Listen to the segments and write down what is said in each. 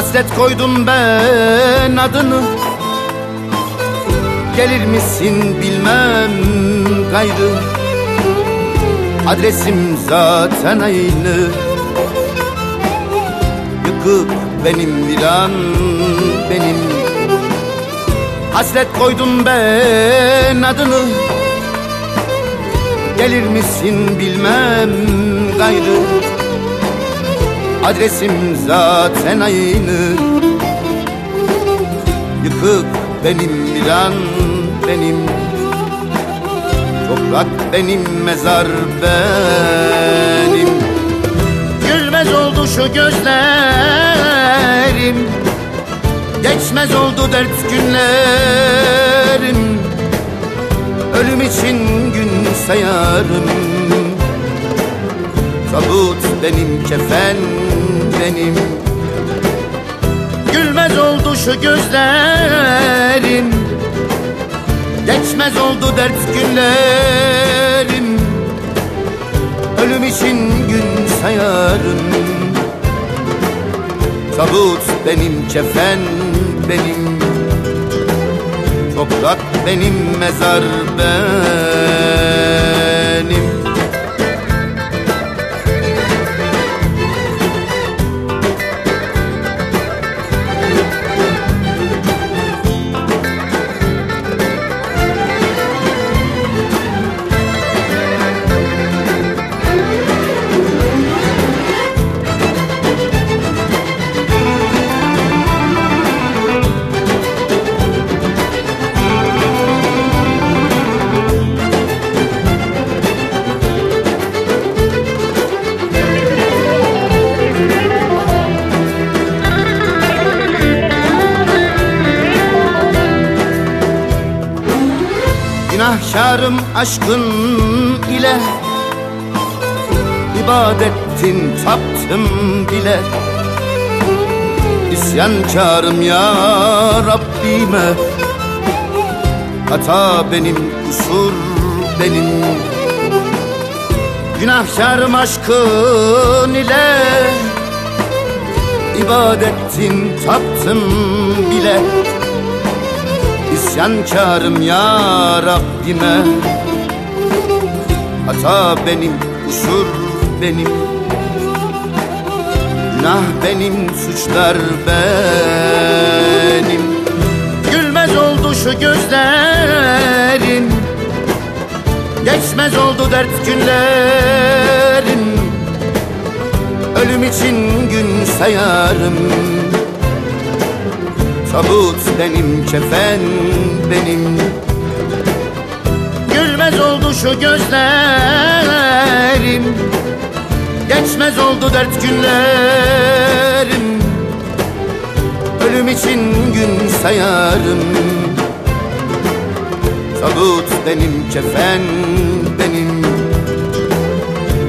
Hasret koydum ben adını. Gelir misin bilmem gayrı. Adresim zaten aynı. Yıkık benim viran benim. Hasret koydum ben adını. Gelir misin bilmem gayrı Adresim zaten aynı. Yıkık benim viran benim. Toprak benim mezar benim. Gülmez oldu şu gözlerim. Geçmez oldu dert günlerim. Ölüm için gün sayarım. Tabut benim kefen benim. Gülmez oldu şu gözlerim. Geçmez oldu dert günlerim. Ölüm için gün sayarım. Tabut benim kefen benim. Toprak benim mezar benim Günahkarım aşkın ile. İbadettin taptım bile. İsyankarım ya Rabbime. Hata benim kusur benim. Günahkarım aşkın ile. İbadettin taptım bile İsyankarım ya Rabbime. Hata benim, kusur benim. Günah benim, suçlar benim. Gülmez oldu şu gözlerim Geçmez oldu dert günlerim Ölüm için gün sayarım Tabut benim, kefen benim. Gülmez oldu şu gözlerim Geçmez oldu dert günlerim. Ölüm için gün sayarım. Tabut benim, kefen benim.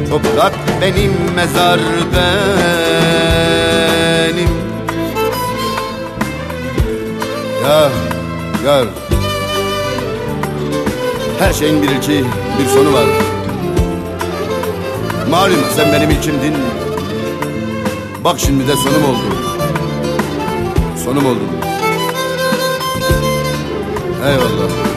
Toprak benim, mezar benim Ya gel Her şeyin bir ilki bir sonu var. Malum sen benim ilkimdin. Bak şimdi de sonum oldu. Sonum oldu. Eyvallah